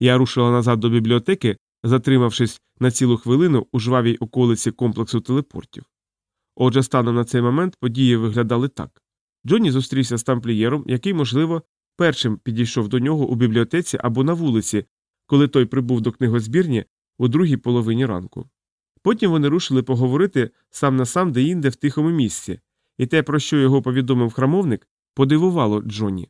Я рушила назад до бібліотеки, затримавшись на цілу хвилину у жвавій околиці комплексу телепортів. Отже, станом на цей момент події виглядали так. Джонні зустрівся з тамплієром, який, можливо, першим підійшов до нього у бібліотеці або на вулиці, коли той прибув до книгозбірні у другій половині ранку. Потім вони рушили поговорити сам на сам деінде в тихому місці, і те, про що його повідомив храмовник, подивувало Джонні.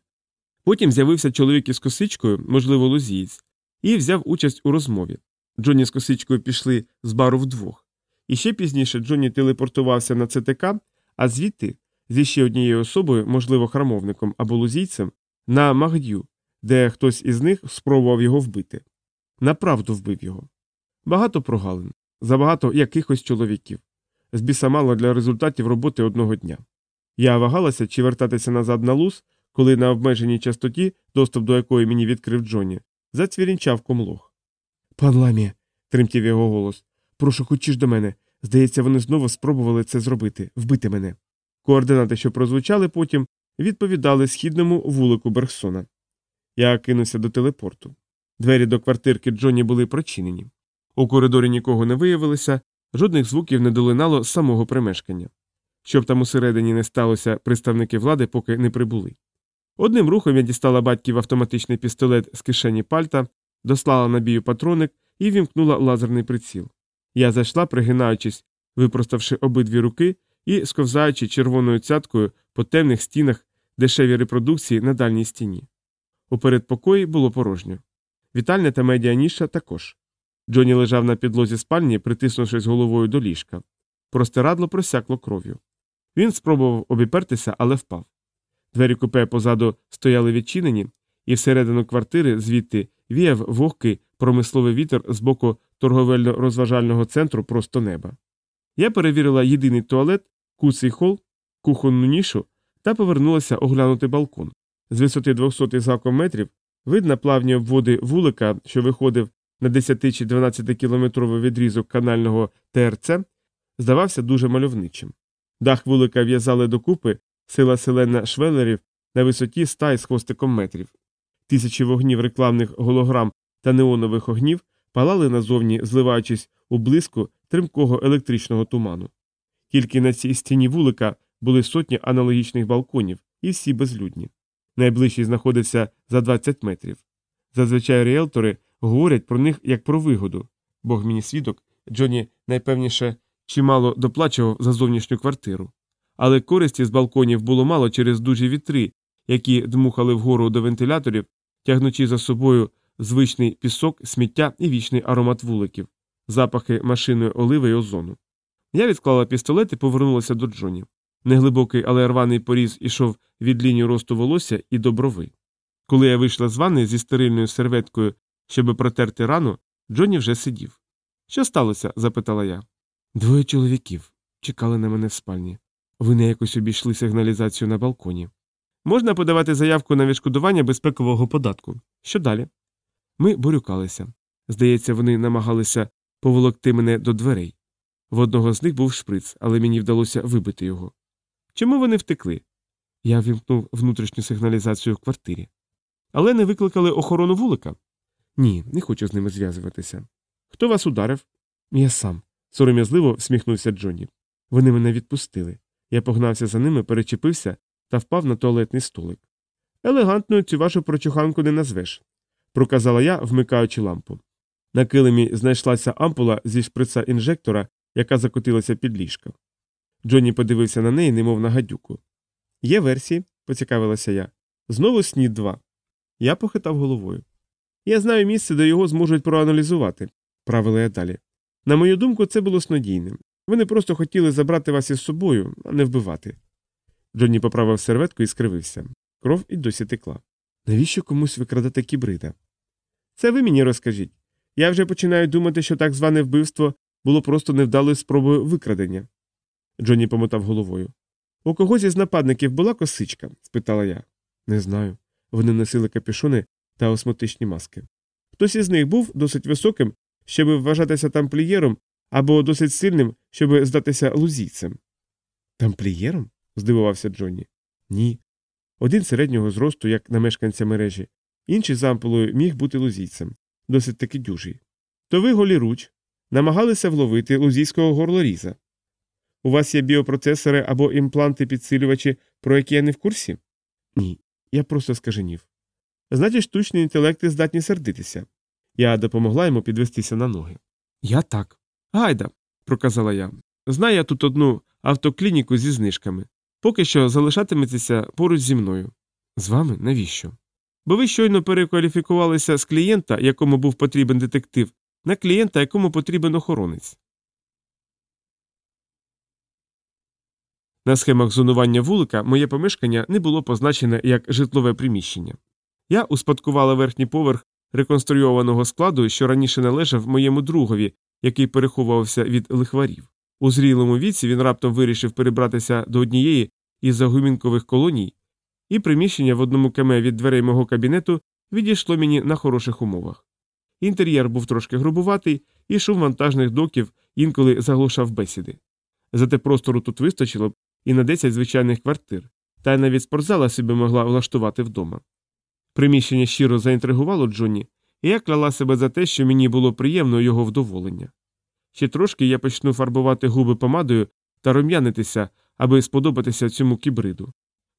Потім з'явився чоловік із косичкою, можливо, лузієць, і взяв участь у розмові. Джонні з косичкою пішли з бару вдвох. І ще пізніше Джонні телепортувався на ЦТК, а звідти, зі ще однією особою, можливо, храмовником або лузійцем, на Магдю, де хтось із них спробував його вбити. Направду вбив його. Багато прогалин, забагато якихось чоловіків. З біса мало для результатів роботи одного дня. Я вагалася, чи вертатися назад на луз, коли на обмеженій частоті, доступ до якої мені відкрив Джонні, зацвірінчав комлох. Пан Ламі, тремтів його голос, прошу хочеш до мене. Здається, вони знову спробували це зробити, вбити мене. Координати, що прозвучали потім, відповідали східному вулику Бергсона. Я кинувся до телепорту. Двері до квартирки Джонні були прочинені. У коридорі нікого не виявилося, жодних звуків не долинало з самого примешкання. Щоб там усередині не сталося, представники влади поки не прибули. Одним рухом я дістала батьків автоматичний пістолет з кишені пальта, дослала набію патроник і вімкнула лазерний приціл. Я зайшла, пригинаючись, випроставши обидві руки і сковзаючи червоною цяткою по темних стінах дешеві репродукції на дальній стіні. У передпокої було порожньо. Вітальня та медіаніша також. Джонні лежав на підлозі спальні, притиснувшись головою до ліжка. Простирадло просякло кров'ю. Він спробував обіпертися, але впав. Двері купе позаду стояли відчинені, і всередину квартири звідти віяв вогкий промисловий вітер з боку торговельно-розважального центру просто неба. Я перевірила єдиний туалет, куций хол, кухонну нішу та повернулася оглянути балкон. З висоти 200 з метрів видно плавні обводи вулика, що виходив на 10 чи 12 кілометровий відрізок канального ТРЦ, здавався дуже мальовничим. Дах вулика в'язали докупи сила селена швелерів на висоті 100 з хвостиком метрів. Тисячі вогнів рекламних голограм та неонових огнів палали назовні, зливаючись у блиску тримкого електричного туману. Тільки на цій стіні вулика були сотні аналогічних балконів, і всі безлюдні. Найближчий знаходився за 20 метрів. Зазвичай ріелтори говорять про них як про вигоду. Бог мені свідок, Джоні найпевніше чимало доплачував за зовнішню квартиру. Але користі з балконів було мало через дужі вітри, які дмухали вгору до вентиляторів, тягнучи за собою звичний пісок, сміття і вічний аромат вуликів, запахи машинної оливи і озону. Я відклала пістолет і повернулася до Джоні. Неглибокий, але рваний поріз ішов від лінії росту волосся і до брови. Коли я вийшла з ванни зі стерильною серветкою, щоб протерти рану, Джонні вже сидів. Що сталося? запитала я. Двоє чоловіків чекали на мене в спальні. Вони якось обійшли сигналізацію на балконі. Можна подавати заявку на відшкодування безпекового податку. Що далі? Ми борюкалися. Здається, вони намагалися поволокти мене до дверей. В одного з них був шприц, але мені вдалося вибити його. Чому вони втекли? Я вімкнув внутрішню сигналізацію в квартирі. Але не викликали охорону вулика? Ні, не хочу з ними зв'язуватися. Хто вас ударив? Я сам. сором'язливо всміхнувся Джонні. Вони мене відпустили. Я погнався за ними, перечепився та впав на туалетний столик. Елегантною цю вашу прочуханку не назвеш, проказала я, вмикаючи лампу. На килимі знайшлася ампула зі шприца інжектора, яка закотилася під ліжко. Джонні подивився на неї, немов на гадюку. Є версії, поцікавилася я. Знову снід 2. Я похитав головою. Я знаю місце, де його зможуть проаналізувати, правила я далі. На мою думку, це було снодійним. Вони просто хотіли забрати вас із собою, а не вбивати. Джонні поправив серветку і скривився. Кров і досі текла. Навіщо комусь викрадати кібрида? Це ви мені розкажіть. Я вже починаю думати, що так зване вбивство було просто невдалою спробою викрадення. Джонні помотав головою. У когось із нападників була косичка? спитала я. Не знаю. Вони носили капюшони та осмотичні маски. Хтось із них був досить високим, щоб вважатися тамплієром, або досить сильним, щоб здатися лузійцем. Тамплієром? здивувався Джонні. Ні. Один середнього зросту, як на мешканця мережі, інший за ампулою міг бути лузійцем. досить таки дюжий. То ви голіруч намагалися вловити лузійського горлоріза. У вас є біопроцесори або імпланти підсилювачі, про які я не в курсі? Ні, я просто скаженів. Значить, штучні інтелекти здатні сердитися. Я допомогла йому підвестися на ноги. Я так. Гайда, проказала я. Знаю я тут одну автоклініку зі знижками. Поки що залишатиметеся поруч зі мною. З вами навіщо? Бо ви щойно перекваліфікувалися з клієнта, якому був потрібен детектив, на клієнта, якому потрібен охоронець. На схемах зонування вулика моє помешкання не було позначене як житлове приміщення. Я успадкувала верхній поверх реконструйованого складу, що раніше належав моєму другові, який переховувався від лихварів. У зрілому віці він раптом вирішив перебратися до однієї із загумінкових колоній, і приміщення в одному кеме від дверей мого кабінету відійшло мені на хороших умовах. Інтер'єр був трошки грубуватий, і шум вантажних доків інколи заглушав бесіди. Зате простору тут вистачило б і на 10 звичайних квартир, та й навіть спортзала собі могла влаштувати вдома. Приміщення щиро заінтригувало Джонні, я кляла себе за те, що мені було приємно його вдоволення. Ще трошки я почну фарбувати губи помадою та рум'янитися, аби сподобатися цьому кібриду.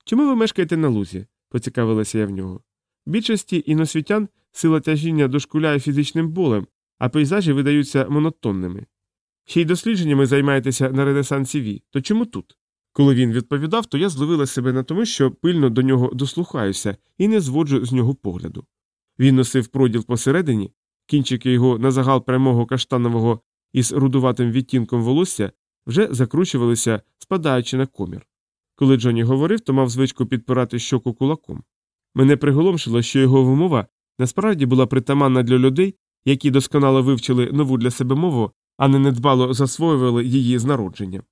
Чому ви мешкаєте на лузі? поцікавилася я в нього. Більшості іносвітян сила тяжіння дошкуляє фізичним болем, а пейзажі видаються монотонними. Ще й дослідженнями займаєтеся на Ренесансі Ві, то чому тут? Коли він відповідав, то я зловила себе на тому, що пильно до нього дослухаюся і не зводжу з нього погляду. Він носив проділ посередині, кінчики його на загал прямого каштанового із рудуватим відтінком волосся вже закручувалися, спадаючи на комір. Коли Джонні говорив, то мав звичку підпирати щоку кулаком. Мене приголомшило, що його вимова насправді була притаманна для людей, які досконало вивчили нову для себе мову, а не недбало засвоювали її з народження.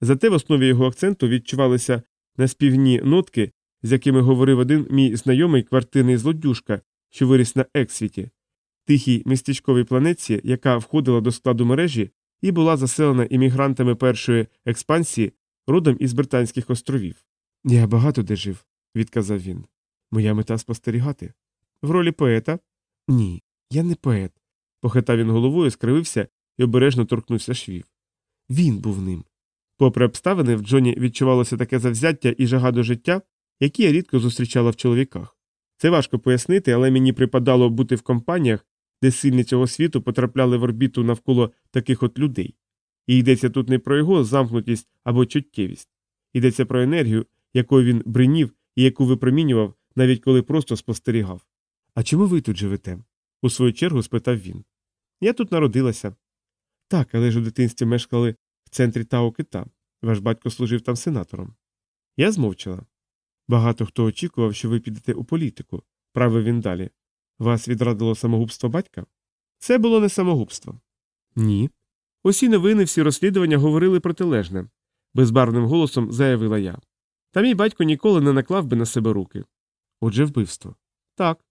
Зате в основі його акценту відчувалися наспівні нотки, з якими говорив один мій знайомий квартирний злодюшка, що виріс на Ексвіті, тихій містечковій планетці, яка входила до складу мережі і була заселена іммігрантами першої експансії родом із Британських островів. Я багато де жив, відказав він. Моя мета спостерігати. В ролі поета? Ні, я не поет. Похитав він головою, скривився і обережно торкнувся швів. Він був ним. Попри обставини, в Джоні відчувалося таке завзяття і жага до життя, які я рідко зустрічала в чоловіках. Це важко пояснити, але мені припадало бути в компаніях, де сильні цього світу потрапляли в орбіту навколо таких от людей. І йдеться тут не про його замкнутість або чуттєвість, йдеться про енергію, якою він бринів і яку випромінював, навіть коли просто спостерігав. А чому ви тут живете? у свою чергу спитав він. Я тут народилася. Так, але ж у дитинстві мешкали в центрі Тао Кита. Ваш батько служив там сенатором. Я змовчала. Багато хто очікував, що ви підете у політику, правив він далі. Вас відрадило самогубство батька? Це було не самогубство. Ні. Усі новини, всі розслідування говорили протилежне, безбарвним голосом заявила я. Та мій батько ніколи не наклав би на себе руки. Отже, вбивство. Так.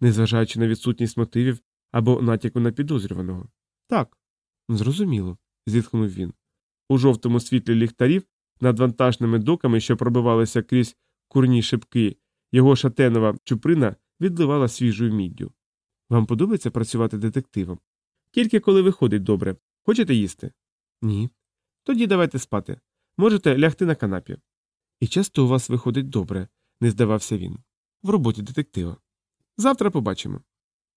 Незважаючи на відсутність мотивів або натяку на підозрюваного. Так. Зрозуміло, зітхнув він. У жовтому світлі ліхтарів над вантажними доками, що пробивалися крізь курні шипки, його шатенова чуприна відливала свіжою міддю. Вам подобається працювати детективом? Тільки коли виходить добре. Хочете їсти? Ні. Тоді давайте спати. Можете лягти на канапі. І часто у вас виходить добре, не здавався він. В роботі детектива. Завтра побачимо.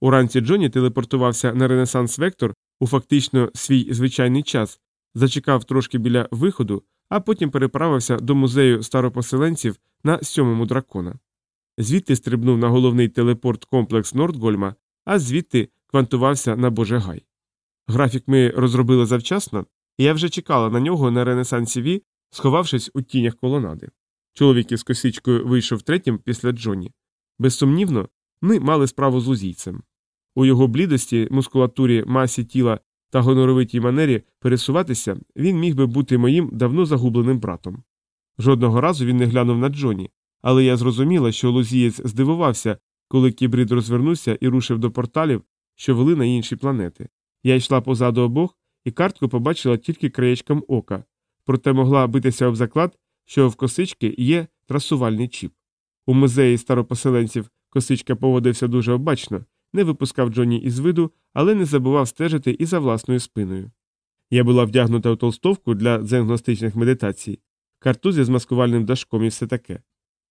Уранці Джонні телепортувався на Ренесанс Вектор у фактично свій звичайний час, зачекав трошки біля виходу, а потім переправився до музею старопоселенців на сьомому дракона. Звідти стрибнув на головний телепорт комплекс Нордгольма, а звідти квантувався на Божегай. Графік ми розробили завчасно, і я вже чекала на нього на Ренесансі Ві, сховавшись у тінях колонади. Чоловік із косичкою вийшов третім після Джонні. Безсумнівно, ми мали справу з лузійцем. У його блідості, мускулатурі, масі тіла та гоноровитій манері пересуватися він міг би бути моїм давно загубленим братом. Жодного разу він не глянув на Джоні, але я зрозуміла, що лузієць здивувався, коли кібрид розвернувся і рушив до порталів, що вели на інші планети. Я йшла позаду обох і картку побачила тільки краєчком ока, проте могла битися об заклад, що в косички є трасувальний чіп. У музеї старопоселенців косичка поводився дуже обачно, не випускав Джонні із виду, але не забував стежити і за власною спиною. Я була вдягнута у толстовку для дзенгностичних медитацій, картузи з маскувальним дашком і все таке.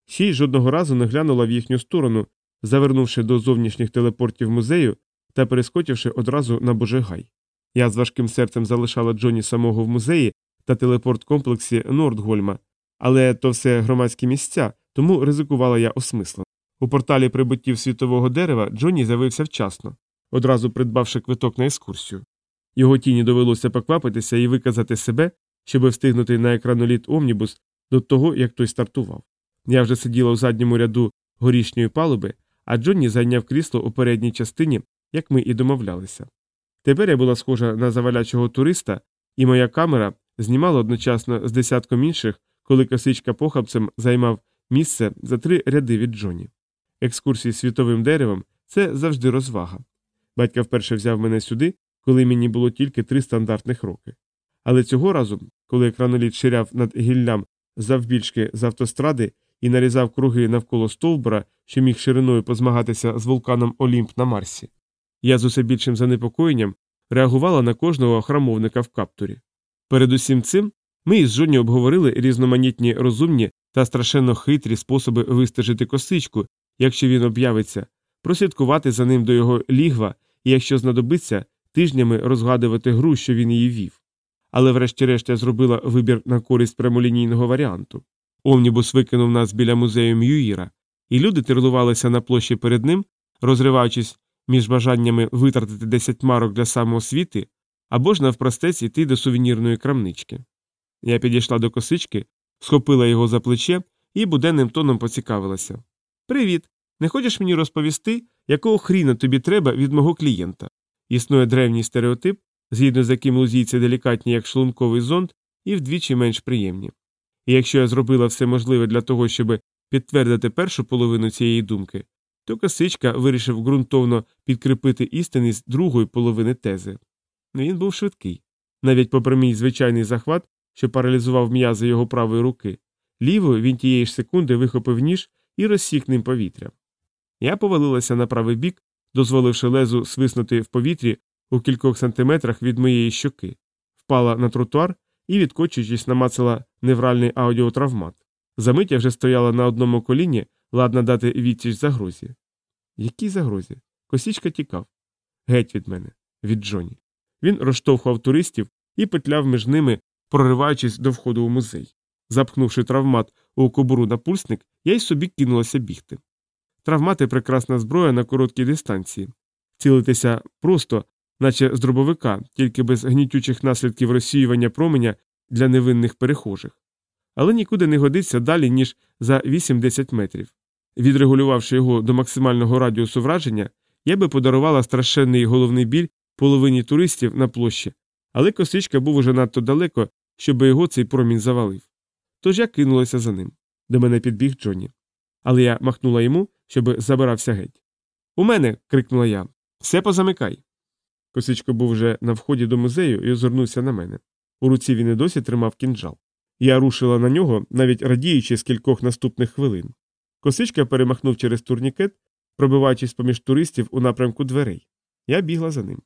Ще й жодного разу не глянула в їхню сторону, завернувши до зовнішніх телепортів музею та перескочивши одразу на Божигай. Я з важким серцем залишала Джоні самого в музеї та телепорт комплексі Нордгольма, але то все громадські місця, тому ризикувала я осмислено. У порталі прибуттів світового дерева Джонні з'явився вчасно, одразу придбавши квиток на екскурсію. Його тіні довелося поквапитися і виказати себе, щоби встигнути на екраноліт Омнібус до того, як той стартував. Я вже сиділа у задньому ряду горішньої палуби, а Джонні зайняв крісло у передній частині, як ми і домовлялися. Тепер я була схожа на завалячого туриста, і моя камера знімала одночасно з десятком інших, коли косичка похабцем займав місце за три ряди від Джоні. Екскурсії світовим деревом це завжди розвага. Батько вперше взяв мене сюди, коли мені було тільки три стандартних роки. Але цього разу, коли екраноліт ширяв над гіллям завбільшки з автостради і нарізав круги навколо стовбура, що міг шириною позмагатися з вулканом Олімп на Марсі, я з усе більшим занепокоєнням реагувала на кожного храмовника в каптурі. Перед усім цим ми із Джонні обговорили різноманітні розумні та страшенно хитрі способи вистежити косичку, якщо він об'явиться, прослідкувати за ним до його лігва і, якщо знадобиться, тижнями розгадувати гру, що він її вів. Але врешті-решт я зробила вибір на користь прямолінійного варіанту. Омнібус викинув нас біля музею М'юїра, і люди терлувалися на площі перед ним, розриваючись між бажаннями витратити 10 марок для самоосвіти або ж навпростець іти до сувенірної крамнички. Я підійшла до косички, схопила його за плече і буденним тоном поцікавилася. Привіт! Не хочеш мені розповісти, якого хріна тобі треба від мого клієнта? Існує древній стереотип, згідно з яким лузійці делікатні як шлунковий зонд і вдвічі менш приємні. І якщо я зробила все можливе для того, щоб підтвердити першу половину цієї думки, то косичка вирішив ґрунтовно підкріпити істинність другої половини тези. Він був швидкий. Навіть попри мій звичайний захват, що паралізував м'язи його правої руки, лівою він тієї ж секунди вихопив ніж і розсік ним повітря. Я повалилася на правий бік, дозволивши лезу свиснути в повітрі у кількох сантиметрах від моєї щоки, впала на тротуар і, відкочуючись, намацала невральний аудіотравмат. Замить я вже стояла на одному коліні, ладна дати відсіч загрозі. Якій загрозі? Косічка тікав. Геть від мене, від Джоні. Він розштовхував туристів і петляв між ними, прориваючись до входу у музей. Запхнувши травмат у кобуру на пульсник, я й собі кинулася бігти. Травмати прекрасна зброя на короткій дистанції. Цілитися просто, наче з дробовика, тільки без гнітючих наслідків розсіювання променя для невинних перехожих. Але нікуди не годиться далі, ніж за 8-10 метрів. Відрегулювавши його до максимального радіусу враження, я би подарувала страшенний головний біль половині туристів на площі, але косичка був уже надто далеко, щоб його цей промінь завалив. Тож я кинулася за ним. До мене підбіг Джонні. Але я махнула йому, щоб забирався геть. У мене. крикнула я. Все позамикай. Косичко був вже на вході до музею і озирнувся на мене. У руці він і досі тримав кінжал. Я рушила на нього, навіть радіючи з кількох наступних хвилин. Косичка перемахнув через турнікет, пробиваючись поміж туристів у напрямку дверей. Я бігла за ним.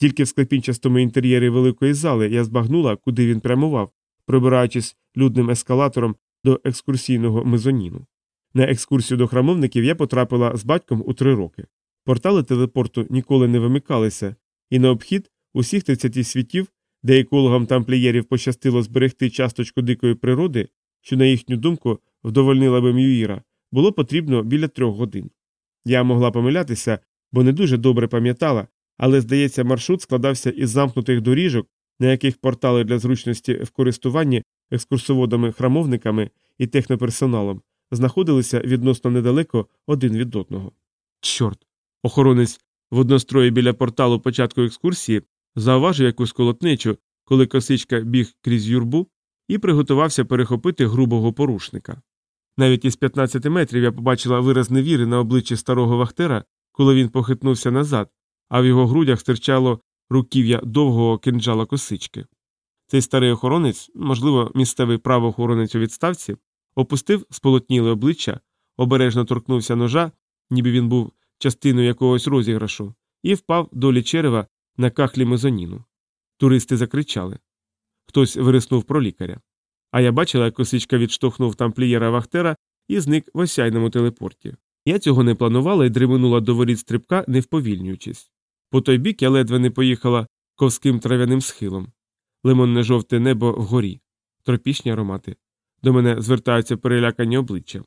Тільки в склепінчастому інтер'єрі великої зали я збагнула, куди він прямував, пробираючись людним ескалатором до екскурсійного мезоніну. На екскурсію до храмовників я потрапила з батьком у три роки. Портали телепорту ніколи не вимикалися, і на обхід усіх 30 світів, де екологам тамплієрів пощастило зберегти часточку дикої природи, що, на їхню думку, вдовольнила би Мюїра, було потрібно біля трьох годин. Я могла помилятися, бо не дуже добре пам'ятала, але, здається, маршрут складався із замкнутих доріжок, на яких портали для зручності в користуванні екскурсоводами, храмовниками і техноперсоналом знаходилися відносно недалеко один від одного. Чорт. Охоронець в однострої біля порталу початку екскурсії зауважив якусь колотничу, коли косичка біг крізь юрбу і приготувався перехопити грубого порушника. Навіть із 15 метрів я побачила вираз невіри на обличчі старого вахтера, коли він похитнувся назад, а в його грудях стирчало руків'я довгого кинджала косички. Цей старий охоронець, можливо, місцевий правоохоронець у відставці, опустив сполотніле обличчя, обережно торкнувся ножа, ніби він був частиною якогось розіграшу, і впав долі черева на кахлі мезоніну. Туристи закричали. Хтось вириснув про лікаря. А я бачила, як косичка відштовхнув тамплієра Вахтера і зник в осяйному телепорті. Я цього не планувала і дриминула до воріт стрибка, не вповільнюючись. По той бік я ледве не поїхала ковським трав'яним схилом. Лимонне жовте небо вгорі, тропічні аромати. До мене звертаються перелякані обличчя.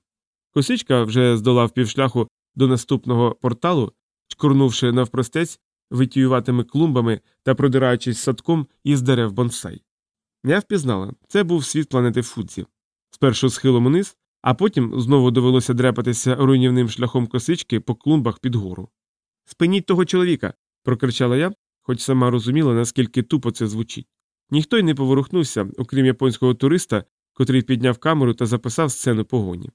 Косичка вже здолав півшляху до наступного порталу, чкурнувши навпростець витіюватими клумбами та продираючись садком із дерев бонсай. Я впізнала це був світ планети Фудзі. Спершу схилом униз, а потім знову довелося дряпатися руйнівним шляхом косички по клумбах під гору. Спиніть того чоловіка. прокричала я, хоч сама розуміла, наскільки тупо це звучить. Ніхто й не поворухнувся, окрім японського туриста, котрий підняв камеру та записав сцену погоні.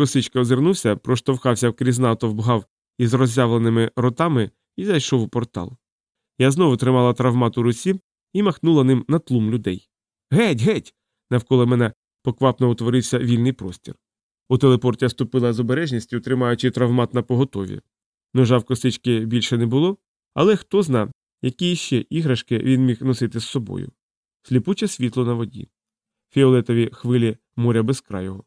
Косичка озирнувся, проштовхався вкрізь натовп гав із роззявленими ротами і зайшов у портал. Я знову тримала травмат у руці і махнула ним на тлум людей. Геть, геть! Навколо мене поквапно утворився вільний простір. У телепорт я ступила з обережністю, тримаючи травмат на поготові. Ножа в косички більше не було, але хто зна, які ще іграшки він міг носити з собою. Сліпуче світло на воді, фіолетові хвилі моря безкрайого.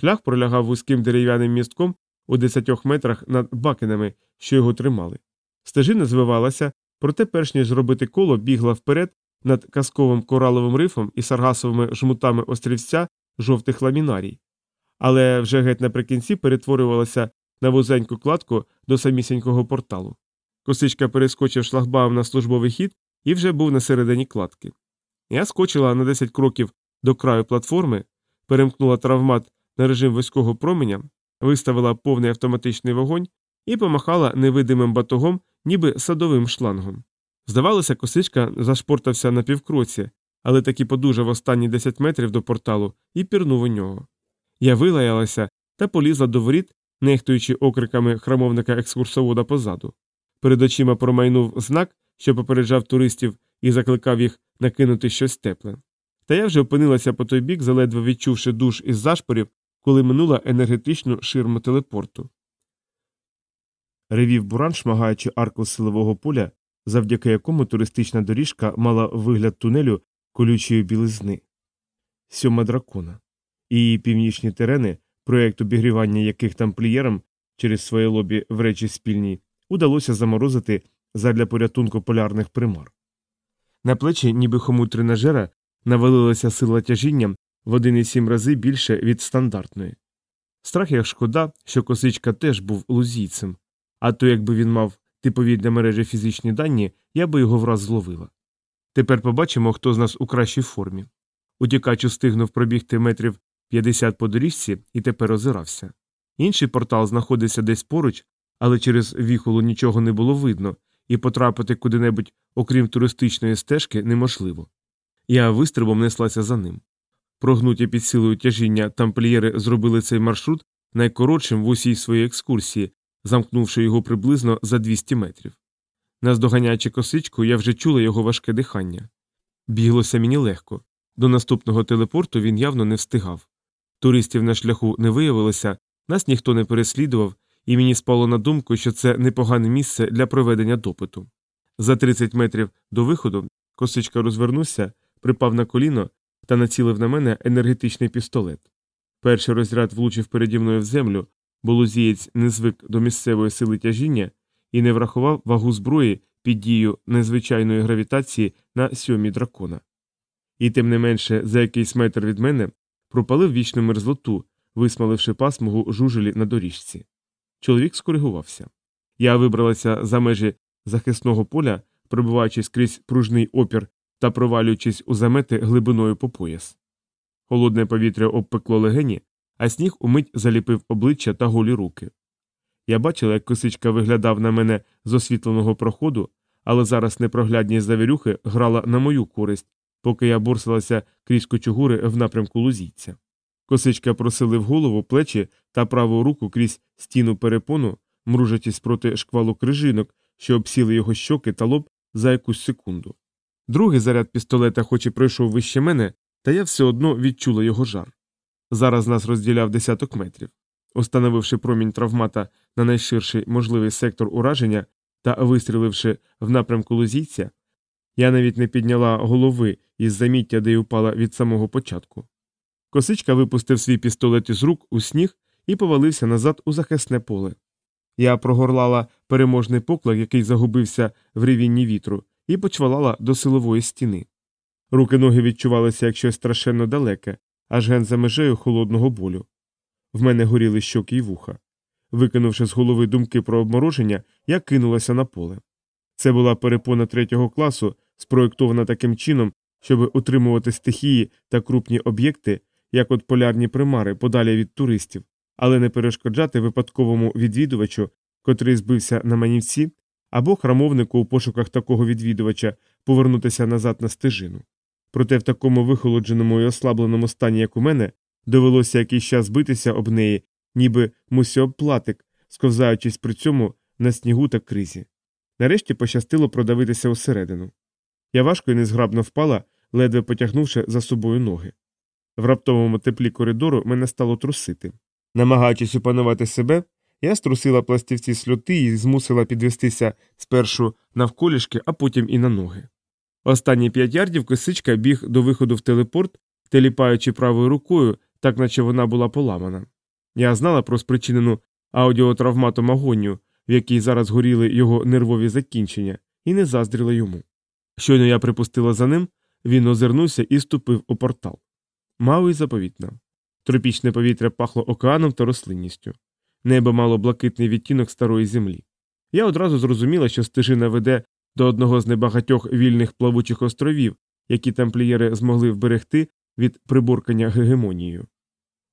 Шлях пролягав вузьким дерев'яним містком у десятьох метрах над бакенами, що його тримали. Стежина звивалася, проте, перш ніж зробити коло, бігла вперед над казковим кораловим рифом і саргасовими жмутами острівця жовтих ламінарій, але вже геть наприкінці перетворювалася на вузеньку кладку до самісінького порталу. Косичка перескочив шлагбаум на службовий хід і вже був на середині кладки. Я скочила на 10 кроків до краю платформи, перемкнула травмат на режим вузького променя, виставила повний автоматичний вогонь і помахала невидимим батогом, ніби садовим шлангом. Здавалося, косичка зашпортався на півкроці, але таки подужав останні 10 метрів до порталу і пірнув у нього. Я вилаялася та полізла до воріт, нехтуючи окриками храмовника екскурсовода позаду. Перед очима промайнув знак, що попереджав туристів і закликав їх накинути щось тепле. Та я вже опинилася по той бік, заледве відчувши душ із зашпорів, коли минула енергетичну ширму телепорту. Ревів буран, шмагаючи арку силового поля, завдяки якому туристична доріжка мала вигляд тунелю колючої білизни. Сьома дракона. І її північні терени, проєкт обігрівання яких тамплієрам через своє лобі в речі спільній, удалося заморозити задля порятунку полярних примар. На плечі, ніби хомут тренажера, навалилася сила тяжіння в 1,7 рази більше від стандартної. Страх як шкода, що косичка теж був лузійцем, а то якби він мав типові для мережі фізичні дані, я би його враз зловила. Тепер побачимо, хто з нас у кращій формі. Утікач устигнув пробігти метрів 50 по доріжці і тепер озирався. Інший портал знаходився десь поруч, але через віхолу нічого не було видно, і потрапити куди-небудь, окрім туристичної стежки, неможливо. Я вистрибом неслася за ним. Прогнуті під силою тяжіння тамплієри зробили цей маршрут найкоротшим в усій своїй екскурсії, замкнувши його приблизно за 200 метрів. Наздоганяючи косичку, я вже чула його важке дихання. Біглося мені легко. До наступного телепорту він явно не встигав. Туристів на шляху не виявилося, нас ніхто не переслідував, і мені спало на думку, що це непогане місце для проведення допиту. За 30 метрів до виходу косичка розвернувся, припав на коліно та націлив на мене енергетичний пістолет. Перший розряд влучив переді мною в землю, бо лузієць не звик до місцевої сили тяжіння і не врахував вагу зброї під дією незвичайної гравітації на сьомі дракона. І тим не менше, за якийсь метр від мене пропалив вічну мерзлоту, висмаливши пасмугу жужелі на доріжці. Чоловік скоригувався. Я вибралася за межі захисного поля, пробиваючись крізь пружний опір та провалюючись у замети глибиною по пояс. Холодне повітря обпекло легені, а сніг умить заліпив обличчя та голі руки. Я бачила, як косичка виглядав на мене з освітленого проходу, але зараз непроглядність завірюхи грала на мою користь, поки я борсилася крізь кочугури в напрямку лузійця. Косичка просилив голову, плечі та праву руку крізь стіну перепону, мружачись проти шквалу крижинок, що обсіли його щоки та лоб за якусь секунду. Другий заряд пістолета, хоч і пройшов вище мене, та я все одно відчула його жар. Зараз нас розділяв десяток метрів. установивши промінь травмата на найширший можливий сектор ураження та вистріливши в напрямку лузійця, я навіть не підняла голови із заміття, де й упала від самого початку. Косичка випустив свій пістолет із рук у сніг і повалився назад у захисне поле. Я прогорлала переможний поклик, який загубився в ревінні вітру, і почвалала до силової стіни. Руки ноги відчувалися як щось страшенно далеке, аж ген за межею холодного болю. В мене горіли щоки й вуха. Викинувши з голови думки про обмороження, я кинулася на поле. Це була перепона третього класу, спроєктована таким чином, щоб утримувати стихії та крупні об'єкти, як от полярні примари, подалі від туристів, але не перешкоджати випадковому відвідувачу, котрий збився на манівці, або храмовнику у пошуках такого відвідувача повернутися назад на стежину. Проте в такому вихолодженому і ослабленому стані, як у мене, довелося якийсь час битися об неї, ніби мусіоплатик, сковзаючись при цьому на снігу та кризі. Нарешті пощастило продавитися усередину. Я важко і незграбно впала, ледве потягнувши за собою ноги. В раптовому теплі коридору мене стало трусити. Намагаючись опанувати себе, я струсила пластівці сльоти і змусила підвестися спершу навколішки, а потім і на ноги. Останні п'ять ярдів косичка біг до виходу в телепорт, теліпаючи правою рукою, так наче вона була поламана. Я знала про спричинену аудіотравматом агонію, в якій зараз горіли його нервові закінчення, і не заздріла йому. Щойно я припустила за ним, він озирнувся і ступив у портал. Мало й заповітна. Тропічне повітря пахло океаном та рослинністю. Небо мало блакитний відтінок старої землі. Я одразу зрозуміла, що стежина веде до одного з небагатьох вільних плавучих островів, які тамплієри змогли вберегти від приборкання гегемонією.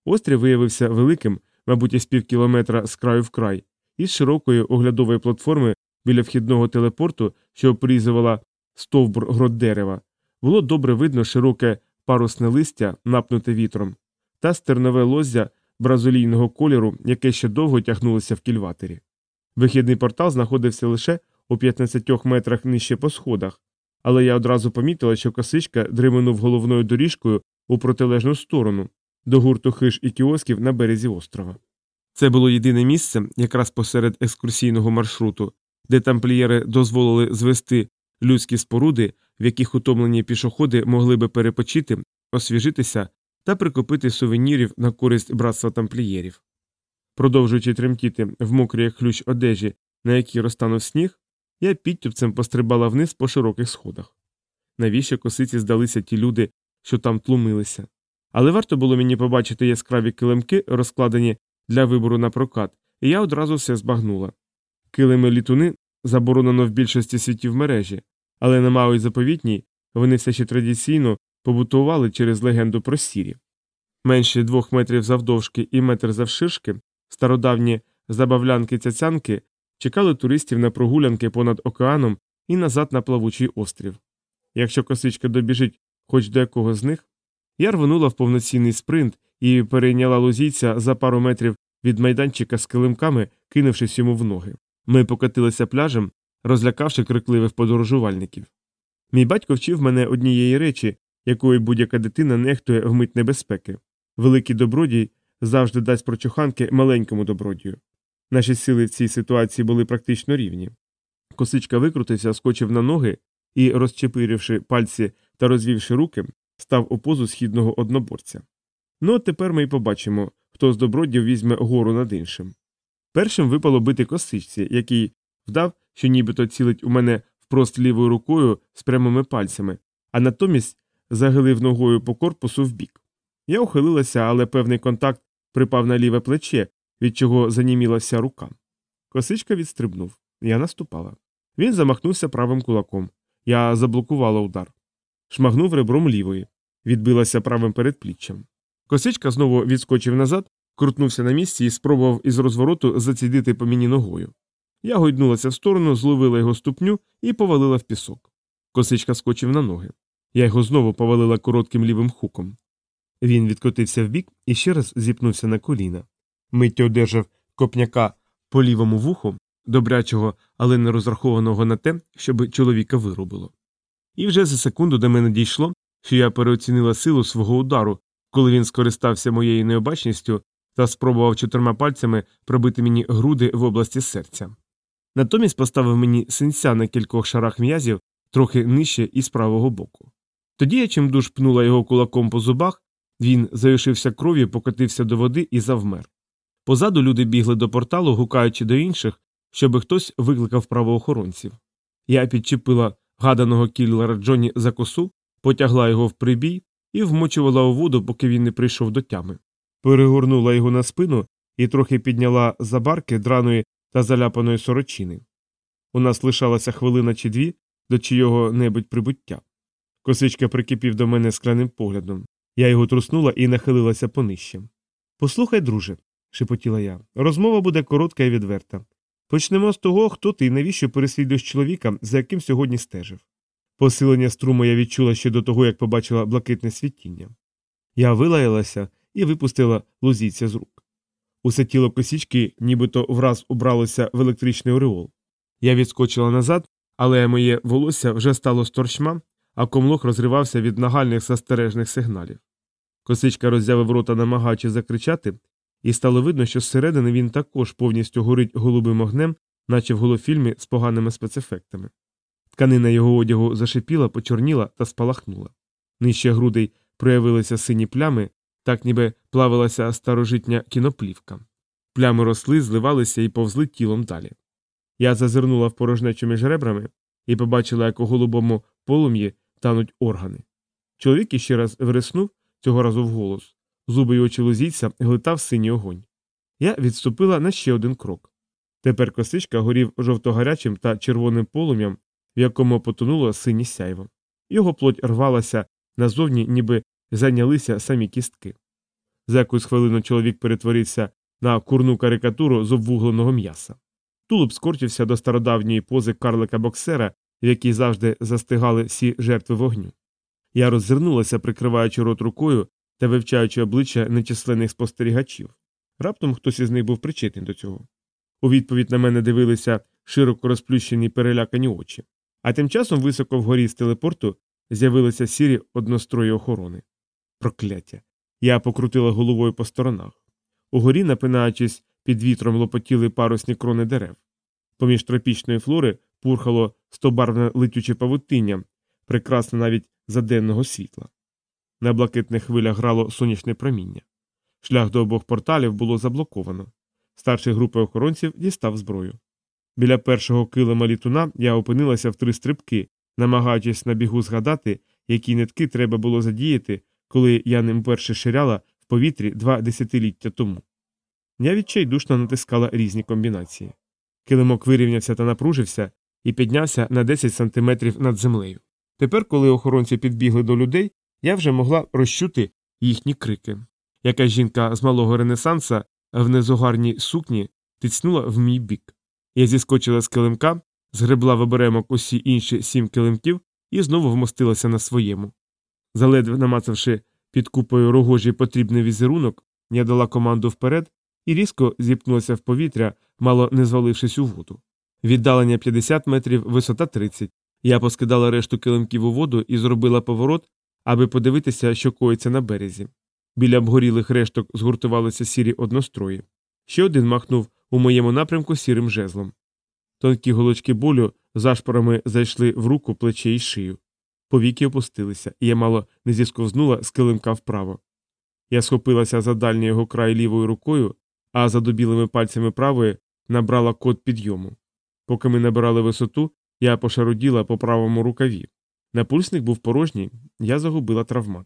Острів виявився великим, мабуть, із пів кілометра з краю в край, із широкої оглядової платформи біля вхідного телепорту, що обрізувала стовбур грот дерева, було добре видно широке парусне листя, напнуте вітром, та стернове лоздя бразолійного кольору, яке ще довго тягнулося в кільватері. Вихідний портал знаходився лише у 15 метрах нижче по сходах, але я одразу помітила, що косичка дриминув головною доріжкою у протилежну сторону, до гурту хиш і кіосків на березі острова. Це було єдине місце, якраз посеред екскурсійного маршруту, де тамплієри дозволили звести людські споруди, в яких утомлені пішоходи могли би перепочити, освіжитися та прикупити сувенірів на користь братства тамплієрів. Продовжуючи тремтіти в мокрій ключ одежі, на якій розтанув сніг, я підтюпцем пострибала вниз по широких сходах. Навіщо косиці здалися ті люди, що там тлумилися? Але варто було мені побачити яскраві килимки, розкладені для вибору на прокат, і я одразу все збагнула. Килими літуни заборонено в більшості світів мережі, але на малій заповітній вони все ще традиційно побутували через легенду про сірі. Менше двох метрів завдовжки і метр завширшки, стародавні забавлянки цяцянки чекали туристів на прогулянки понад океаном і назад на плавучий острів. Якщо косичка добіжить хоч до якого з них, я рвонула в повноцінний спринт і перейняла лузійця за пару метрів від майданчика з килимками, кинувшись йому в ноги. Ми покотилися пляжем, розлякавши крикливих подорожувальників. Мій батько вчив мене однієї речі, якої будь-яка дитина нехтує в мить небезпеки. Великий добродій завжди дасть прочуханки маленькому добродію. Наші сили в цій ситуації були практично рівні. Косичка викрутився, скочив на ноги і, розчепиривши пальці та розвівши руки, став у позу східного одноборця. Ну от тепер ми й побачимо, хто з добродів візьме гору над іншим. Першим випало бити косичці, який вдав, що нібито цілить у мене впрост лівою рукою з прямими пальцями, а натомість загилив ногою по корпусу вбік. Я ухилилася, але певний контакт припав на ліве плече, від чого заніміла вся рука. Косичка відстрибнув. Я наступала. Він замахнувся правим кулаком. Я заблокувала удар. Шмагнув ребром лівої, відбилася правим передпліччям. Косичка знову відскочив назад, крутнувся на місці і спробував із розвороту зацідити по мені ногою. Я гойднулася в сторону, зловила його ступню і повалила в пісок. Косичка скочив на ноги. Я його знову повалила коротким лівим хуком. Він відкотився вбік і ще раз зіпнувся на коліна. Миттю одержав копняка по лівому вуху, добрячого, але не розрахованого на те, щоб чоловіка вирубило. І вже за секунду до мене дійшло, що я переоцінила силу свого удару, коли він скористався моєю необачністю та спробував чотирма пальцями пробити мені груди в області серця. Натомість поставив мені синця на кількох шарах м'язів трохи нижче і з правого боку. Тоді я чимдуж пнула його кулаком по зубах, він заюшився кров'ю, покотився до води і завмер. Позаду люди бігли до порталу, гукаючи до інших, щоби хтось викликав правоохоронців. Я підчепила гаданого кіллера Джонні за косу, потягла його в прибій і вмочувала у воду, поки він не прийшов до тями. Перегорнула його на спину і трохи підняла за барки драної та заляпаної сорочини. У нас лишалася хвилина чи дві до чийого небудь прибуття. Косичка прикипів до мене скляним поглядом. Я його труснула і нахилилася понижче. Послухай, друже, шепотіла я, розмова буде коротка і відверта. Почнемо з того, хто ти і навіщо переслідуєш чоловіка, за яким сьогодні стежив. Посилення струму я відчула ще до того, як побачила блакитне світіння. Я вилаялася і випустила лузійця з рук. Усе тіло косічки нібито враз убралося в електричний ореол. Я відскочила назад, але моє волосся вже стало сторчма, а комлох розривався від нагальних застережних сигналів. Косичка роззявив рота, намагаючи закричати, і стало видно, що зсередини він також повністю горить голубим огнем, наче в голофільмі з поганими спецефектами. Тканина його одягу зашипіла, почорніла та спалахнула. Нижче грудей проявилися сині плями, так ніби плавилася старожитня кіноплівка. Плями росли, зливалися і повзли тілом далі. Я зазирнула в порожнечу між ребрами і побачила, як у голубому полум'ї тануть органи. Чоловік іще раз вриснув, цього разу вголос. Зуби й очі лузійця глитав синій огонь. Я відступила на ще один крок. Тепер косичка горів жовтогарячим та червоним полум'ям, в якому потонуло синє сяйво. Його плоть рвалася назовні, ніби зайнялися самі кістки. За якусь хвилину чоловік перетворився на курну карикатуру з обвугленого м'яса. Тулуб скорчився до стародавньої пози карлика боксера, в якій завжди застигали всі жертви вогню. Я роззирнулася, прикриваючи рот рукою та вивчаючи обличчя нечисленних спостерігачів. Раптом хтось із них був причетний до цього. У відповідь на мене дивилися широко розплющені перелякані очі, а тим часом високо вгорі з телепорту з'явилися сірі однострої охорони. Прокляття. Я покрутила головою по сторонах. Угорі, напинаючись, під вітром лопотіли парусні крони дерев. Поміж тропічної флори пурхало стобарвне летюче павутиння, прекрасне навіть за денного світла. На блакитних хвилях грало сонячне проміння. Шлях до обох порталів було заблоковано. Старший групи охоронців дістав зброю. Біля першого килима літуна я опинилася в три стрибки, намагаючись на бігу згадати, які нитки треба було задіяти, коли я ним перше ширяла в повітрі два десятиліття тому. Я відчайдушно натискала різні комбінації. Килимок вирівнявся та напружився і піднявся на 10 сантиметрів над землею. Тепер, коли охоронці підбігли до людей, я вже могла розчути їхні крики. Якась жінка з малого ренесанса в незогарній сукні тицнула в мій бік. Я зіскочила з килимка, згребла в оберемок усі інші сім килимків і знову вмостилася на своєму. Заледве намацавши під купою рогожі потрібний візерунок, я дала команду вперед і різко зіпнулася в повітря, мало не звалившись у воду. Віддалення 50 метрів, висота 30. Я поскидала решту килимків у воду і зробила поворот, аби подивитися, що коїться на березі. Біля обгорілих решток згуртувалися сірі однострої. Ще один махнув у моєму напрямку сірим жезлом. Тонкі голочки болю зашпорами зайшли в руку, плече і шию. Повіки опустилися, і я мало не зісковзнула з килимка вправо. Я схопилася за дальній його край лівою рукою, а за добілими пальцями правої набрала код підйому. Поки ми набирали висоту, я пошаруділа по правому рукаві. Напульсник був порожній, я загубила травмат.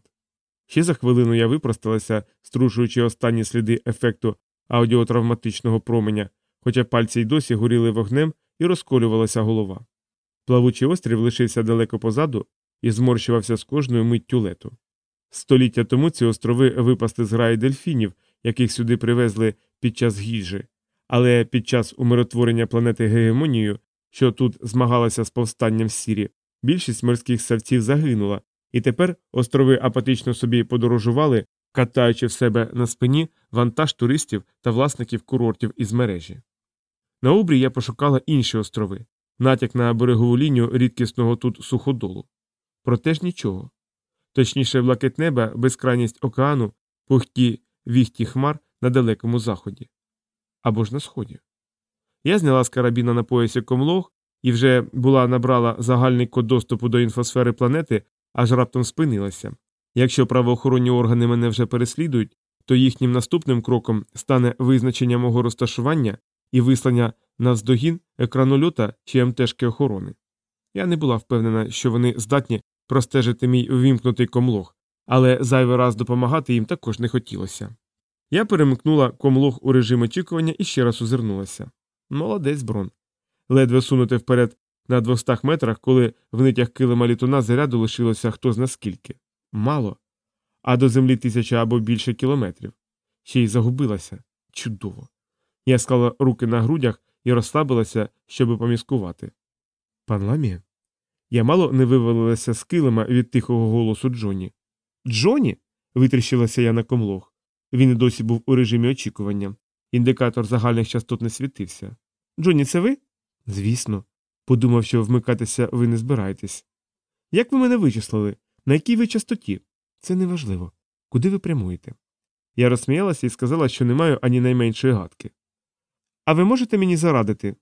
Ще за хвилину я випросталася, струшуючи останні сліди ефекту аудіотравматичного променя, хоча пальці й досі горіли вогнем і розколювалася голова. Плавучий острів лишився далеко позаду і зморщувався з кожною миттю лету. Століття тому ці острови випасти з граї дельфінів, яких сюди привезли під час гіжі, але під час умиротворення планети Гегемонію, що тут змагалася з повстанням Сірі, більшість морських савців загинула, і тепер острови апатично собі подорожували, катаючи в себе на спині вантаж туристів та власників курортів із мережі. На обрі я пошукала інші острови, натяк на берегову лінію рідкісного тут суходолу. Проте ж нічого. Точніше, блакит неба, безкрайність океану, пухті віхті хмар на далекому заході. Або ж на сході. Я зняла з карабіна на поясі комлог і вже була набрала загальний код доступу до інфосфери планети, аж раптом спинилася. Якщо правоохоронні органи мене вже переслідують, то їхнім наступним кроком стане визначення мого розташування і вислання навздогін екранольота чи МТшки охорони. Я не була впевнена, що вони здатні простежити мій увімкнутий комлог, але зайвий раз допомагати їм також не хотілося. Я перемикнула комлог у режим очікування і ще раз озирнулася. Молодець брон. Ледве сунути вперед на 200 метрах, коли в нитях килима літуна заряду лишилося хто зна скільки. Мало. А до землі тисяча або більше кілометрів. Ще й загубилася. Чудово. Я склала руки на грудях і розслабилася, щоби поміскувати. Пан Ламія? Я мало не вивалилася з килима від тихого голосу Джоні. Джоні? витріщилася я на комлог. Він і досі був у режимі очікування. Індикатор загальних частот не світився. Джоні, це ви? Звісно. Подумав, що вмикатися ви не збираєтесь. Як ви мене вичислили? На якій ви частоті? Це неважливо. Куди ви прямуєте? Я розсміялася і сказала, що не маю ані найменшої гадки. А ви можете мені зарадити?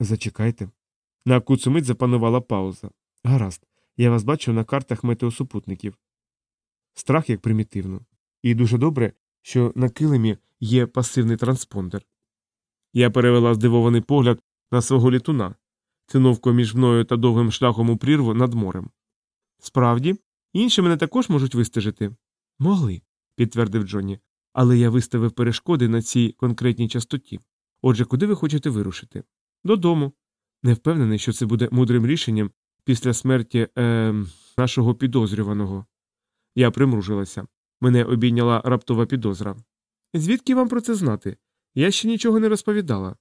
Зачекайте. На куцу мить запанувала пауза. Гаразд, я вас бачу на картах метеосупутників. Страх як примітивно. І дуже добре, що на килимі є пасивний транспондер. Я перевела здивований погляд на свого літуна, циновку між мною та довгим шляхом у прірву над морем. Справді, інші мене також можуть вистежити. Могли, підтвердив Джонні, але я виставив перешкоди на цій конкретній частоті. Отже, куди ви хочете вирушити? Додому. Не впевнений, що це буде мудрим рішенням після смерті е, нашого підозрюваного. Я примружилася. Мене обійняла раптова підозра. Звідки вам про це знати? Я ще нічого не розповідала.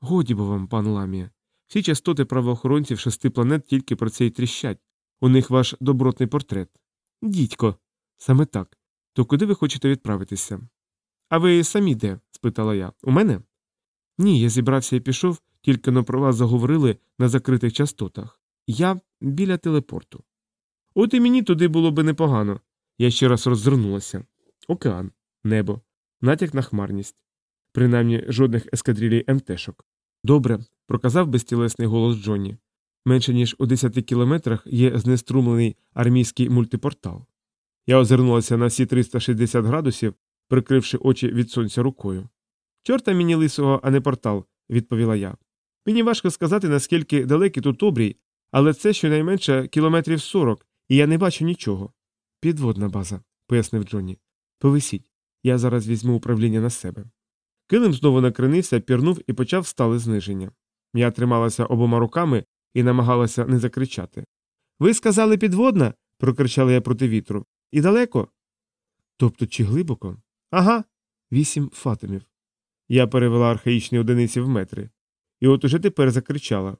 Годі бо вам, пан Ламія. Всі частоти правоохоронців шести планет тільки про це й тріщать. У них ваш добротний портрет. Дідько. Саме так. То куди ви хочете відправитися? А ви самі де? спитала я. У мене? Ні, я зібрався і пішов, тільки но про вас заговорили на закритих частотах. Я біля телепорту. От і мені туди було би непогано. Я ще раз роззирнулася. Океан, небо, натяк на хмарність. Принаймні жодних ескадрилій МТшок. Добре, проказав безтілесний голос Джонні. Менше ніж у 10 кілометрах є знеструмлений армійський мультипортал. Я озирнулася на всі 360 градусів, прикривши очі від сонця рукою. Чорта мені лисого, а не портал, відповіла я. Мені важко сказати, наскільки далекий тут обрій, але це щонайменше кілометрів 40, і я не бачу нічого. Підводна база, пояснив Джонні. Повисіть, я зараз візьму управління на себе. Килим знову накренився, пірнув і почав стале зниження. Я трималася обома руками і намагалася не закричати. Ви сказали підводна? прокричала я проти вітру. І далеко? Тобто чи глибоко? Ага, вісім фатомів. Я перевела архаїчні одиниці в метри. І от уже тепер закричала.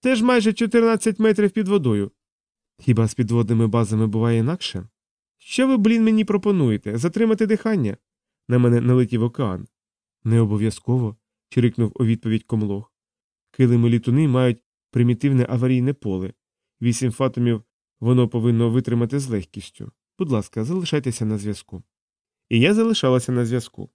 Теж майже 14 метрів під водою. Хіба з підводними базами буває інакше? Що ви, блін, мені пропонуєте? Затримати дихання? На мене налетів океан. Не обов'язково, чирикнув у відповідь комлог. Килими літуни мають примітивне аварійне поле. Вісім фатомів воно повинно витримати з легкістю. Будь ласка, залишайтеся на зв'язку. І я залишалася на зв'язку.